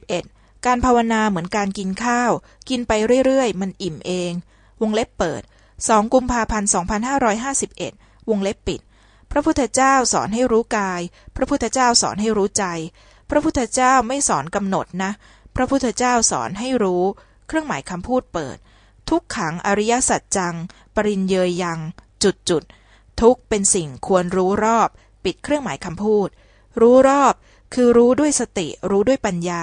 11. การภาวนาเหมือนการกินข้าว กินไปเรื่อยๆ มันอิ่มเอง วงเล็บเปิด 2 กุมภาพันธ์ 2551 วงเล็บปิด พระพุทธเจ้าสอนให้รู้กาย พระพุทธเจ้าสอนให้รู้ใจ พระพุทธเจ้าไม่สอนกำหนดนะ พระพุทธเจ้าสอนให้รู้ เครื่องหมายคำพูดเปิด ทุกขังอริยสัจจัง ปริญเยยยัง จุดจุด ทุกเป็นสิ่งควรรู้รอบ ปิดเครื่องหมายคำพูด รู้รอบ คือรู้ด้วยสติ รู้ด้วยปัญญา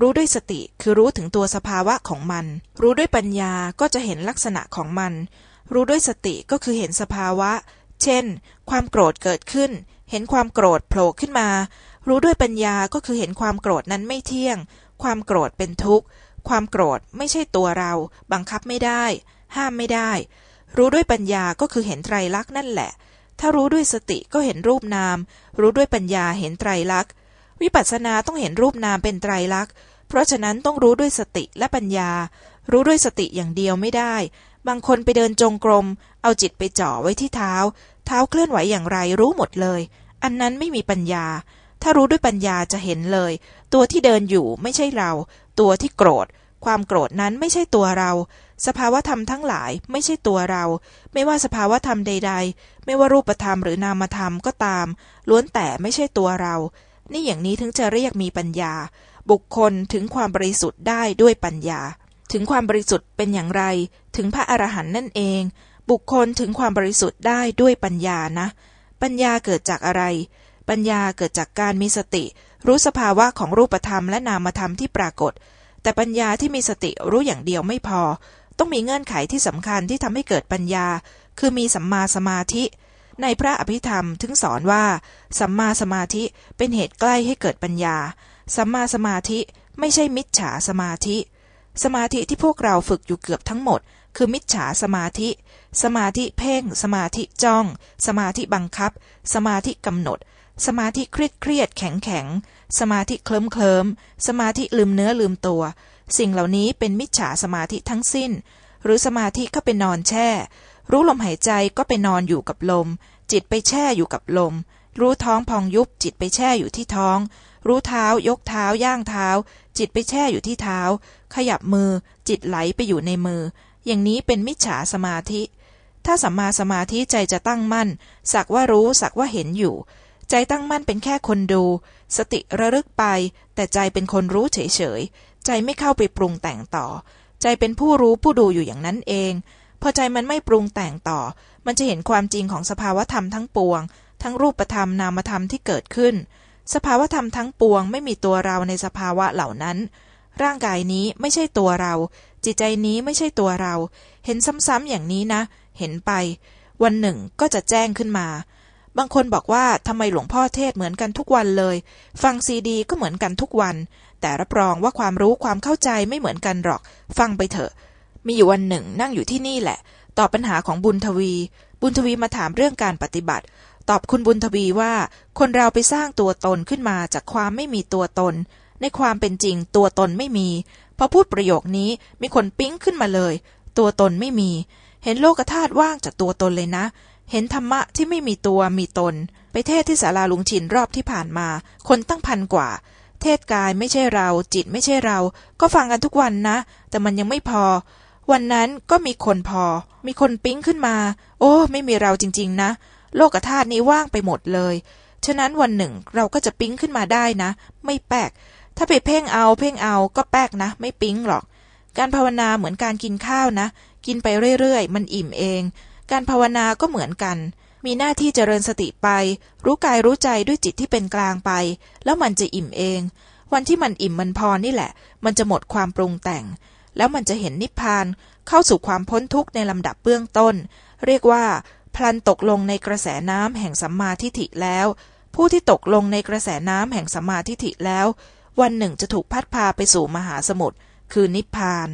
รู้ด้วยสติคือรู้ถึงตัวสภาวะของมัน รู้ด้วยปัญญาก็จะเห็นลักษณะของมัน รู้ด้วยสติก็คือเห็นสภาวะ เช่น ความโกรธเกิดขึ้น เห็นความโกรธโผล่ขึ้นมา รู้ด้วยปัญญาก็คือเห็นความโกรธนั้นไม่เที่ยง ความโกรธเป็นทุกข์ ความโกรธไม่ใช่ตัวเรา บังคับไม่ได้ ห้ามไม่ได้ รู้ด้วยปัญญาก็คือเห็นไตรลักษณ์นั่นแหละถ้ารู้ด้วยสติก็เห็นรูปนาม รู้ด้วยปัญญาเห็นไตรลักษณ์ วิปัสสนาต้องเห็นรูปนามเป็นไตรลักษณ์ เพราะฉะนั้นต้องรู้ด้วยสติและปัญญา รู้ด้วยสติอย่างเดียวไม่ได้ บางคนไปเดินจงกรม เอาจิตไปจ่อไว้ที่เท้า เท้าเคลื่อนไหวอย่างไรรู้หมดเลย อันนั้นไม่มีปัญญา ถ้ารู้ด้วยปัญญาจะเห็นเลย ตัวที่เดินอยู่ไม่ใช่เรา ตัวที่โกรธ ความโกรธนั้นไม่ใช่ตัวเรา สภาวธรรมทั้งหลายไม่ใช่ตัวเรา ไม่ว่าสภาวธรรมใด ๆ ไม่ว่ารูปธรรมหรือนามธรรมก็ตาม ล้วนแต่ไม่ใช่ตัวเรา นี่อย่างนี้ถึงจะเรียกมีปัญญา บุคคลถึงความบริสุทธิ์ได้ด้วยปัญญา ถึงความบริสุทธิ์เป็นอย่างไร ถึงพระอรหันต์นั่นเอง บุคคลถึงความบริสุทธิ์ได้ด้วยปัญญานะ ปัญญาเกิดจากอะไร ปัญญาเกิดจากการมีสติ รู้สภาวะของรูปธรรมและนามธรรมที่ปรากฏ แต่ปัญญาที่มีสติรู้อย่างเดียวไม่พอ ต้องมีเงื่อนไขที่สำคัญที่ทำให้เกิดปัญญา คือมีสัมมาสมาธิ ในพระอภิธรรมถึงสอนว่า สัมมาสมาธิเป็นเหตุใกล้ให้เกิดปัญญา สัมมาสมาธิไม่ใช่มิจฉาสมาธิ สมาธิที่พวกเราฝึกอยู่เกือบทั้งหมด คือมิจฉาสมาธิ สมาธิเพ่ง สมาธิจ้อง สมาธิบังคับ สมาธิกำหนด สมาธิเครียดเครียดแข็งแข็งสมาธิเคลิ้มเคลิมสมาธิลืมเนื้อลืมตัว สิ่งเหล่านี้เป็นมิจฉาสมาธิทั้งสิ้น หรือสมาธิก็ไปนอนแช่ รู้ลมหายใจก็ไปนอนอยู่กับลม จิตไปแช่อยู่กับลม รู้ท้องพองยุบจิตไปแช่อยู่ที่ท้อง รู้เท้ายกเท้าย่างเท้า จิตไปแช่อยู่ที่เท้า ขยับมือ จิตไหลไปอยู่ในมือ อย่างนี้เป็นมิจฉาสมาธิ ถ้าสัมมาสมาธิใจจะตั้งมั่น สักว่ารู้สักว่าเห็นอยู่ ใจตั้งมั่นเป็นแค่คนดู สติระลึกไป แต่ใจเป็นคนรู้เฉยๆใจไม่เข้าไปปรุงแต่งต่อ ใจเป็นผู้รู้ผู้ดูอยู่อย่างนั้นเอง พอใจมันไม่ปรุงแต่งต่อ มันจะเห็นความจริงของสภาวธรรมทั้งปวง ทั้งรูปธรรมนามธรรมที่เกิดขึ้น สภาวธรรมทั้งปวงไม่มีตัวเราในสภาวะเหล่านั้น ร่างกายนี้ไม่ใช่ตัวเรา จิตใจนี้ไม่ใช่ตัวเรา เห็นซ้ำๆอย่างนี้นะ เห็นไป วันหนึ่งก็จะแจ้งขึ้นมา บางคนบอกว่าทำไมหลวงพ่อเทศเหมือนกันทุกวันเลย ฟังซีดีก็เหมือนกันทุกวัน แต่รับรองว่าความรู้ความเข้าใจไม่เหมือนกันหรอก ฟังไปเถอะ มีอยู่วันหนึ่งนั่งอยู่ที่นี่แหละ ตอบปัญหาของบุญทวี บุญทวีมาถามเรื่องการปฏิบัติ ตอบคุณบุญทวีว่า คนเราไปสร้างตัวตนขึ้นมาจากความไม่มีตัวตน ในความเป็นจริงตัวตนไม่มี พอพูดประโยคนี้มีคนปิ๊งขึ้นมาเลย ตัวตนไม่มี เห็นโลกธาตุว่างจากตัวตนเลยนะ เห็นธรรมะที่ไม่มีตัวมีตน ไปเทศที่ศาลาลุงชินรอบที่ผ่านมา คนตั้งพันกว่าเทศกายไม่ใช่เรา จิตไม่ใช่เรา ก็ฟังกันทุกวันนะ แต่มันยังไม่พอ วันนั้นก็มีคนพอ มีคนปิ๊งขึ้นมา โอ้ ไม่มีเราจริง ๆ นะ โลกธาตุนี้ว่างไปหมดเลย ฉะนั้นวันหนึ่งเราก็จะปิ๊งขึ้นมาได้นะ ไม่แปลก ถ้าไปเพ่งเอา เพ่งเอาก็แปลกนะ ไม่ปิ๊งหรอก การภาวนาเหมือนการกินข้าวนะ กินไปเรื่อยๆ มันอิ่มเอง การภาวนาก็เหมือนกัน มีหน้าที่เจริญสติไป รู้กายรู้ใจด้วยจิตที่เป็นกลางไป แล้วมันจะอิ่มเอง วันที่มันอิ่มมันพอนี่แหละ มันจะหมดความปรุงแต่ง แล้วมันจะเห็นนิพพาน เข้าสู่ความพ้นทุกข์ในลำดับเบื้องต้น เรียกว่า พลันตกลงในกระแสน้ำแห่งสัมมาทิฏฐิแล้ว ผู้ที่ตกลงในกระแสน้ำแห่งสัมมาทิฏฐิแล้ว วันหนึ่งจะถูกพัดพาไปสู่มหาสมุทรคือนิพพาน